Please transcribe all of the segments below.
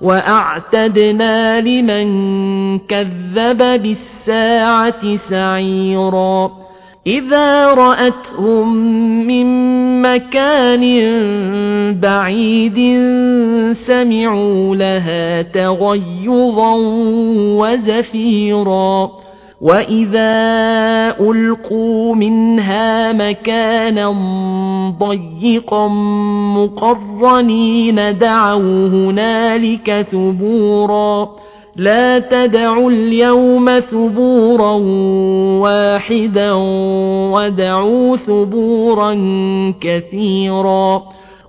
وأعتدنا لمن كذب بالساعة سعيرا إذا رأتهم من مكان بعيد سمعوا لها تغيظا وزفيرا وإذا ألقوا منها مكانا ضيقا مقرنين دعوا هنالك ثبورا لا تدعوا اليوم ثبورا واحدا ودعوا ثبورا كثيرا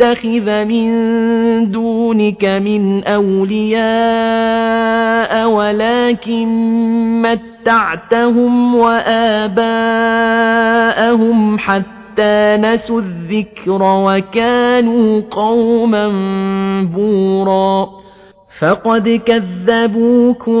نتخذ من دونك من أولياء ولكن متعتهم وآباءهم حتى نسوا الذكر وكانوا قوما بورا. فقد كذبوكم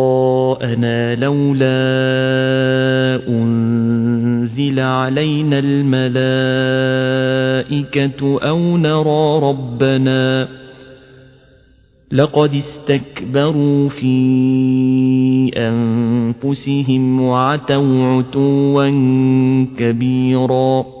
لقاءنا لولا أنزل علينا الملائكة أو نرى ربنا لقد استكبروا في أنفسهم وعتوا عتوا كبيراً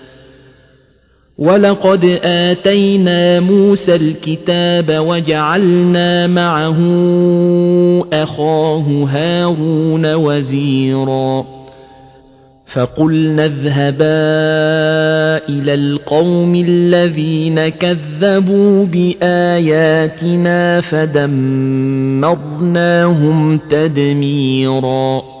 ولقد آتينا موسى الكتاب وجعلنا معه أخاه هارون وزيرا فقلنا اذهبا إلى القوم الذين كذبوا بآياتنا فدمرناهم تدميراً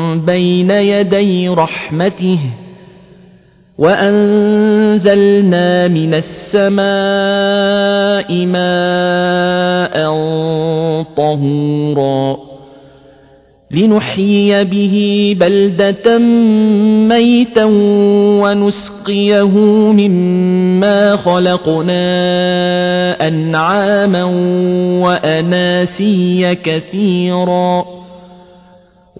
بين يدي رحمته وأنزلنا من السماء ماء طهورا لنحيي به بلدة ميتا ونسقيه مما خلقنا أنعاما وأناسيا كثيرا